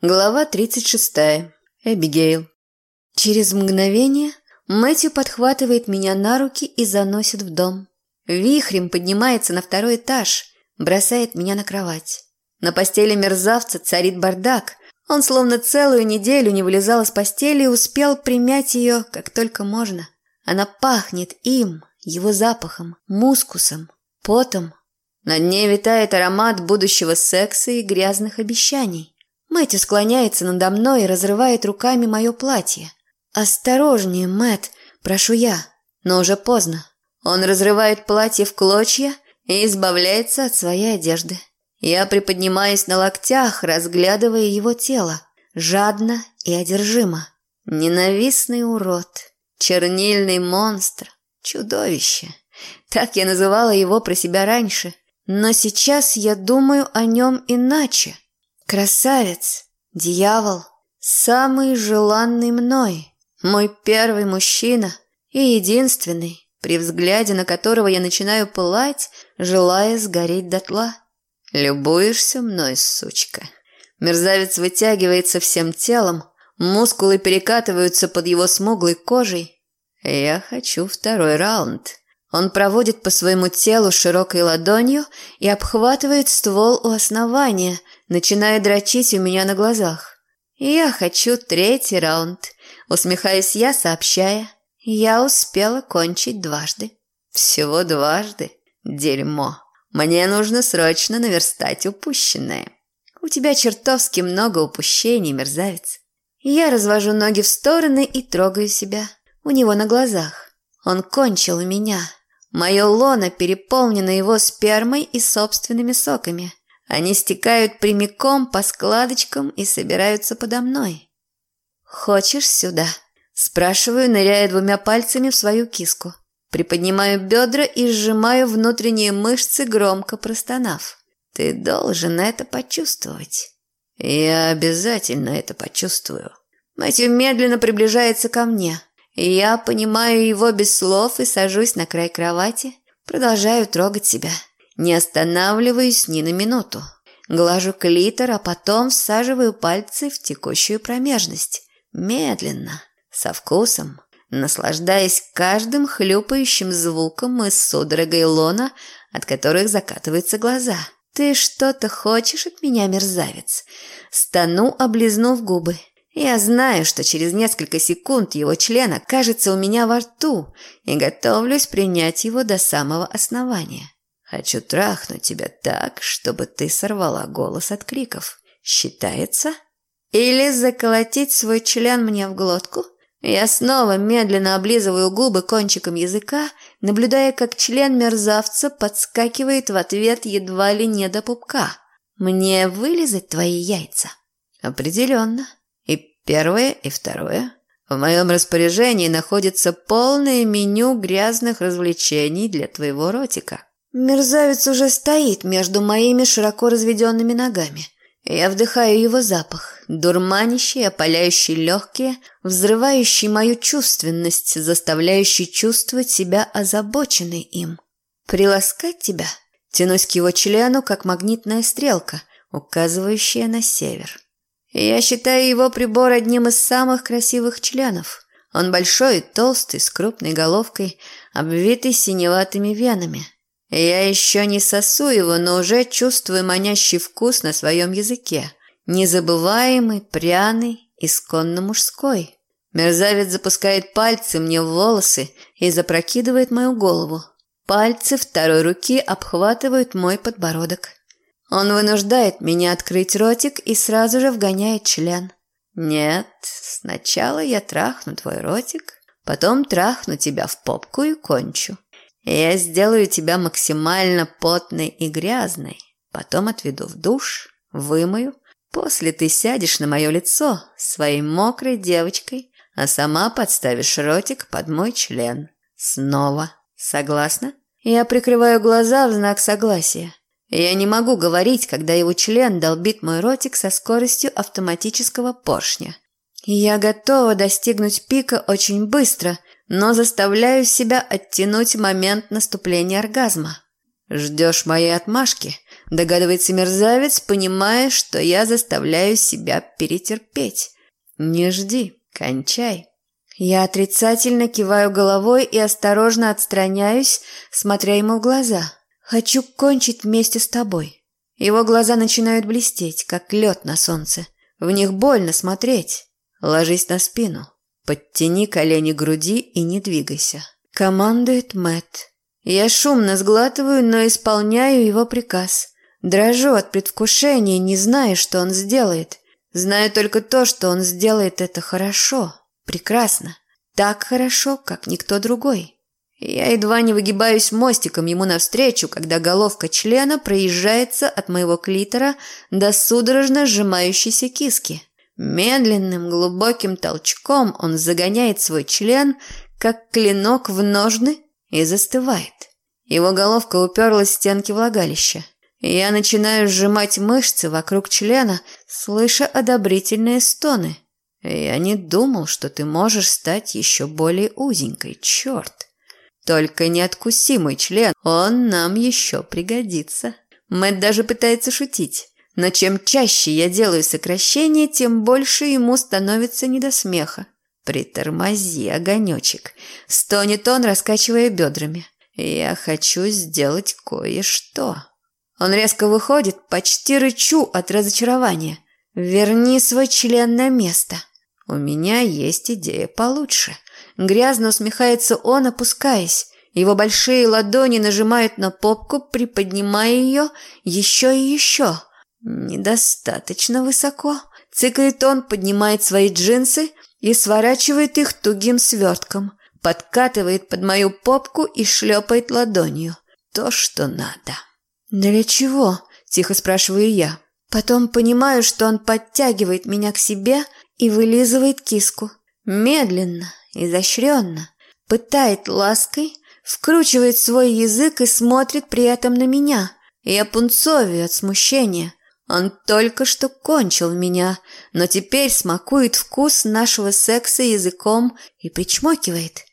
Глава 36. Эбигейл. Через мгновение Мэтью подхватывает меня на руки и заносит в дом. Вихрем поднимается на второй этаж, бросает меня на кровать. На постели мерзавца царит бардак. Он словно целую неделю не вылезал из постели и успел примять ее, как только можно. Она пахнет им, его запахом, мускусом, потом. На дне витает аромат будущего секса и грязных обещаний. Мэтью склоняется надо мной и разрывает руками мое платье. «Осторожнее, Мэт, прошу я, но уже поздно». Он разрывает платье в клочья и избавляется от своей одежды. Я приподнимаюсь на локтях, разглядывая его тело, жадно и одержимо. Ненавистный урод, чернильный монстр, чудовище. Так я называла его про себя раньше, но сейчас я думаю о нем иначе. Красавец, дьявол, самый желанный мной, мой первый мужчина и единственный, при взгляде на которого я начинаю пылать, желая сгореть дотла. Любуешься мной, сучка. Мерзавец вытягивается всем телом, мускулы перекатываются под его смуглой кожей. Я хочу второй раунд. Он проводит по своему телу широкой ладонью и обхватывает ствол у основания, начиная дрочить у меня на глазах. «Я хочу третий раунд», – усмехаюсь я, сообщая. «Я успела кончить дважды». «Всего дважды? Дерьмо. Мне нужно срочно наверстать упущенное». «У тебя чертовски много упущений, мерзавец». Я развожу ноги в стороны и трогаю себя. У него на глазах. Он кончил меня. Мое лоно переполнено его спермой и собственными соками. Они стекают прямиком по складочкам и собираются подо мной. «Хочешь сюда?» Спрашиваю, ныряя двумя пальцами в свою киску. Приподнимаю бедра и сжимаю внутренние мышцы, громко простонав. «Ты должен это почувствовать». «Я обязательно это почувствую». Мэтью медленно приближается ко мне. Я понимаю его без слов и сажусь на край кровати. Продолжаю трогать себя. Не останавливаюсь ни на минуту. Глажу клитор, а потом всаживаю пальцы в текущую промежность. Медленно, со вкусом, наслаждаясь каждым хлюпающим звуком из судорогой лона, от которых закатываются глаза. «Ты что-то хочешь от меня, мерзавец?» Стану, облизнув губы. Я знаю, что через несколько секунд его член окажется у меня во рту и готовлюсь принять его до самого основания. Хочу трахнуть тебя так, чтобы ты сорвала голос от криков. Считается? Или заколотить свой член мне в глотку? Я снова медленно облизываю губы кончиком языка, наблюдая, как член мерзавца подскакивает в ответ едва ли не до пупка. Мне вылезать твои яйца? Определенно. И первое, и второе. В моем распоряжении находится полное меню грязных развлечений для твоего ротика. Мерзавец уже стоит между моими широко разведенными ногами. Я вдыхаю его запах, дурманящий, опаляющий легкие, взрывающий мою чувственность, заставляющий чувствовать себя озабоченной им. Приласкать тебя? Тянусь к его члену, как магнитная стрелка, указывающая на север. Я считаю его прибор одним из самых красивых членов. Он большой и толстый, с крупной головкой, обвитый синеватыми венами – я еще не сосу его, но уже чувствую манящий вкус на своем языке. Незабываемый, пряный, исконно мужской. Мерзавец запускает пальцы мне в волосы и запрокидывает мою голову. Пальцы второй руки обхватывают мой подбородок. Он вынуждает меня открыть ротик и сразу же вгоняет член. Нет, сначала я трахну твой ротик, потом трахну тебя в попку и кончу. Я сделаю тебя максимально потной и грязной. Потом отведу в душ, вымою. После ты сядешь на мое лицо своей мокрой девочкой, а сама подставишь ротик под мой член. Снова. Согласна? Я прикрываю глаза в знак согласия. Я не могу говорить, когда его член долбит мой ротик со скоростью автоматического поршня. Я готова достигнуть пика очень быстро, но заставляю себя оттянуть момент наступления оргазма. Ждешь моей отмашки, Догадывается мерзавец, понимая, что я заставляю себя перетерпеть. Не жди, кончай. Я отрицательно киваю головой и осторожно отстраняюсь, смотря ему в глаза. Хочу кончить вместе с тобой. Его глаза начинают блестеть, как лед на солнце. В них больно смотреть. Ложись на спину. Подтяни колени к груди и не двигайся. Командует Мэт. Я шумно сглатываю, но исполняю его приказ. Дрожу от предвкушения, не зная, что он сделает. Знаю только то, что он сделает это хорошо, прекрасно. Так хорошо, как никто другой. Я едва не выгибаюсь мостиком ему навстречу, когда головка члена проезжается от моего клитора до судорожно сжимающейся киски. Медленным глубоким толчком он загоняет свой член, как клинок в ножны, и застывает. Его головка уперлась в стенки влагалища. Я начинаю сжимать мышцы вокруг члена, слыша одобрительные стоны. Я не думал, что ты можешь стать еще более узенькой, черт. Только не откуси мой член, он нам еще пригодится. Мэтт даже пытается шутить. Но чем чаще я делаю сокращение, тем больше ему становится не до смеха. Притормози, огонечек. Стонет он, раскачивая бедрами. Я хочу сделать кое-что. Он резко выходит, почти рычу от разочарования. Верни свой член на место. У меня есть идея получше. Грязно усмехается он, опускаясь. Его большие ладони нажимают на попку, приподнимая ее еще и еще. Недостаточно высоко. Цикает он, поднимает свои джинсы и сворачивает их тугим свертком. Подкатывает под мою попку и шлепает ладонью. То, что надо. «Для чего?» – тихо спрашиваю я. Потом понимаю, что он подтягивает меня к себе и вылизывает киску. Медленно, изощренно, пытает лаской, вкручивает свой язык и смотрит при этом на меня. Я пунцовию от смущения. Он только что кончил меня, но теперь смакует вкус нашего секса языком и причмокивает.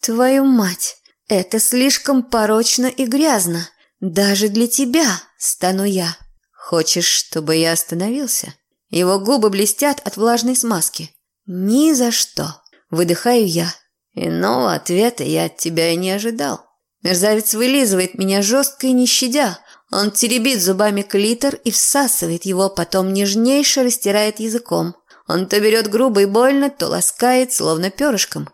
Твою мать, это слишком порочно и грязно. Даже для тебя, стану я. Хочешь, чтобы я остановился? Его губы блестят от влажной смазки. Ни за что. Выдыхаю я. Иного ответа я от тебя и не ожидал. Мерзавец вылизывает меня жестко и не щадя. Он теребит зубами клитор и всасывает его, потом нежнейше растирает языком. Он то берет грубо и больно, то ласкает, словно перышком.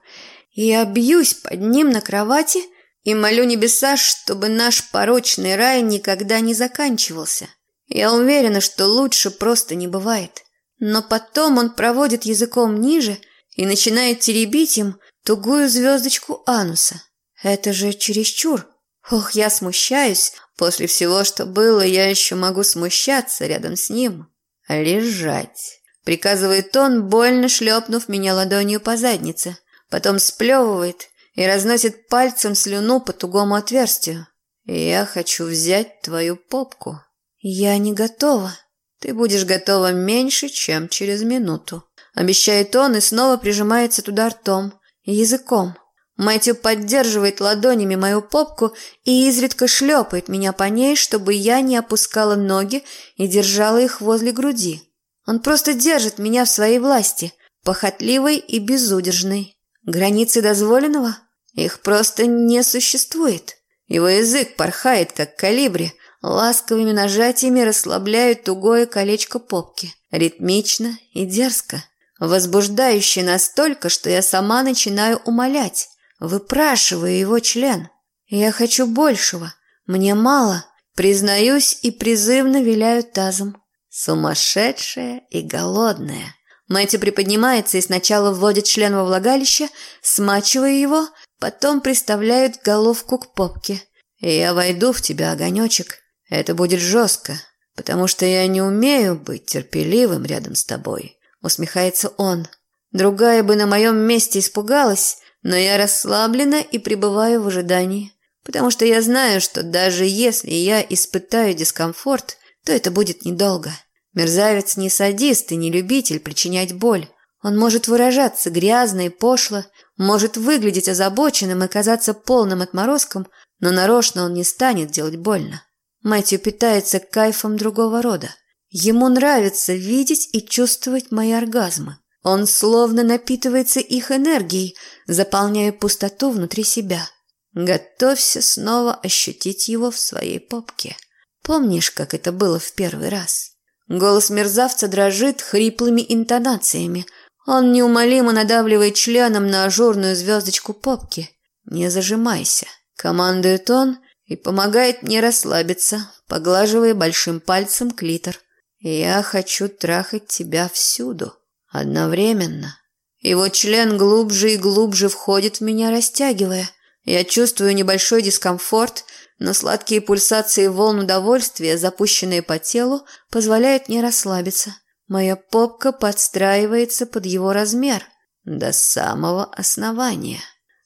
Я бьюсь под ним на кровати и молю небеса, чтобы наш порочный рай никогда не заканчивался. Я уверена, что лучше просто не бывает. Но потом он проводит языком ниже – и начинает теребить им тугую звездочку ануса. Это же чересчур. Ох, я смущаюсь. После всего, что было, я еще могу смущаться рядом с ним. Лежать. Приказывает он, больно шлепнув меня ладонью по заднице. Потом сплевывает и разносит пальцем слюну по тугому отверстию. Я хочу взять твою попку. Я не готова. Ты будешь готова меньше, чем через минуту. Обещает он и снова прижимается туда ртом языком. Мэтью поддерживает ладонями мою попку и изредка шлепает меня по ней, чтобы я не опускала ноги и держала их возле груди. Он просто держит меня в своей власти, похотливой и безудержной. Границы дозволенного? Их просто не существует. Его язык порхает, как калибри, ласковыми нажатиями расслабляет тугое колечко попки, ритмично и дерзко. Возбуждающе настолько, что я сама начинаю умолять, выпрашиваю его член. Я хочу большего, мне мало, признаюсь и призывно виляю тазом. Сумасшедшая и голодная. Мэтью приподнимается и сначала вводит член во влагалище, смачивая его, потом приставляет головку к попке. я войду в тебя, огонечек. Это будет жестко, потому что я не умею быть терпеливым рядом с тобой усмехается он. Другая бы на моем месте испугалась, но я расслаблена и пребываю в ожидании, потому что я знаю, что даже если я испытаю дискомфорт, то это будет недолго. Мерзавец не садист и не любитель причинять боль. Он может выражаться грязно и пошло, может выглядеть озабоченным и казаться полным отморозком, но нарочно он не станет делать больно. Мэтью питается кайфом другого рода. Ему нравится видеть и чувствовать мои оргазмы. Он словно напитывается их энергией, заполняя пустоту внутри себя. Готовься снова ощутить его в своей попке. Помнишь, как это было в первый раз? Голос мерзавца дрожит хриплыми интонациями. Он неумолимо надавливает членом на ажурную звездочку попки. «Не зажимайся», — командует он и помогает мне расслабиться, поглаживая большим пальцем клитор. «Я хочу трахать тебя всюду, одновременно». Его член глубже и глубже входит в меня, растягивая. Я чувствую небольшой дискомфорт — но сладкие пульсации волн удовольствия, запущенные по телу, позволяют мне расслабиться. Моя попка подстраивается под его размер до самого основания.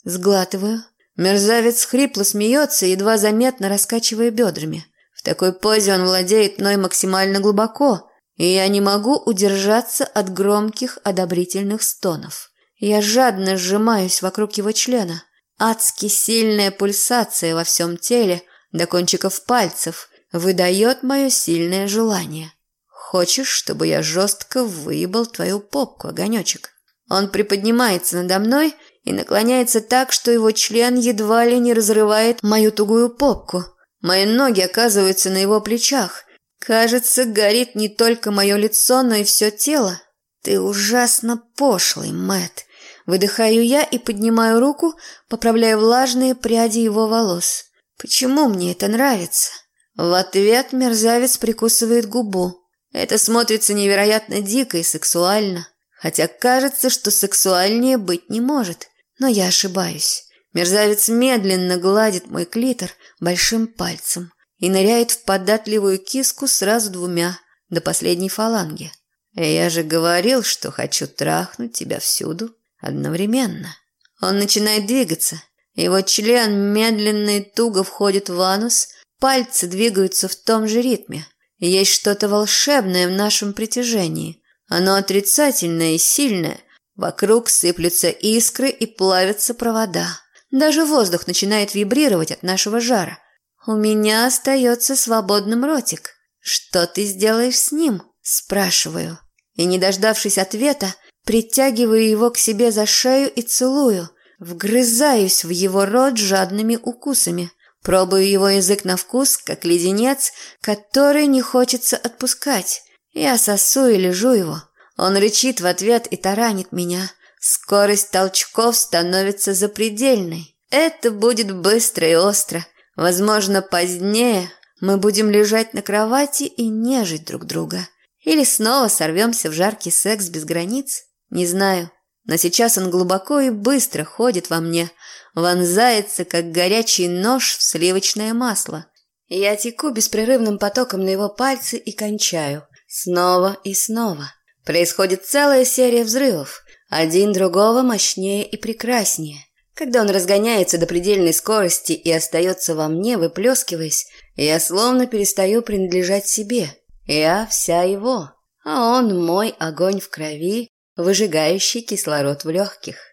Сглатываю. Мерзавец хрипло смеется, едва заметно раскачивая бедрами. В такой позе он владеет мной максимально глубоко, и я не могу удержаться от громких одобрительных стонов. Я жадно сжимаюсь вокруг его члена – Адски сильная пульсация во всем теле, до кончиков пальцев, выдает мое сильное желание. Хочешь, чтобы я жестко выебал твою попку, огонечек? Он приподнимается надо мной и наклоняется так, что его член едва ли не разрывает мою тугую попку. Мои ноги оказываются на его плечах. Кажется, горит не только мое лицо, но и все тело. Ты ужасно пошлый, Мэтт. Выдыхаю я и поднимаю руку, поправляя влажные пряди его волос. Почему мне это нравится? В ответ мерзавец прикусывает губу. Это смотрится невероятно дико и сексуально. Хотя кажется, что сексуальнее быть не может. Но я ошибаюсь. Мерзавец медленно гладит мой клитор большим пальцем и ныряет в податливую киску сразу двумя, до последней фаланги. Я же говорил, что хочу трахнуть тебя всюду одновременно. Он начинает двигаться. Его член медленно и туго входит в анус, пальцы двигаются в том же ритме. Есть что-то волшебное в нашем притяжении. Оно отрицательное и сильное. Вокруг сыплются искры и плавятся провода. Даже воздух начинает вибрировать от нашего жара. У меня остается свободным ротик. Что ты сделаешь с ним? Спрашиваю. И, не дождавшись ответа, Притягиваю его к себе за шею и целую. Вгрызаюсь в его рот жадными укусами. Пробую его язык на вкус, как леденец, который не хочется отпускать. Я сосу и лежу его. Он рычит в ответ и таранит меня. Скорость толчков становится запредельной. Это будет быстро и остро. Возможно, позднее мы будем лежать на кровати и нежить друг друга. Или снова сорвемся в жаркий секс без границ. Не знаю, но сейчас он глубоко и быстро ходит во мне, вонзается, как горячий нож в сливочное масло. Я теку беспрерывным потоком на его пальцы и кончаю. Снова и снова. Происходит целая серия взрывов, один другого мощнее и прекраснее. Когда он разгоняется до предельной скорости и остается во мне, выплескиваясь, я словно перестаю принадлежать себе. Я вся его, а он мой огонь в крови, выжигающий кислород в легких.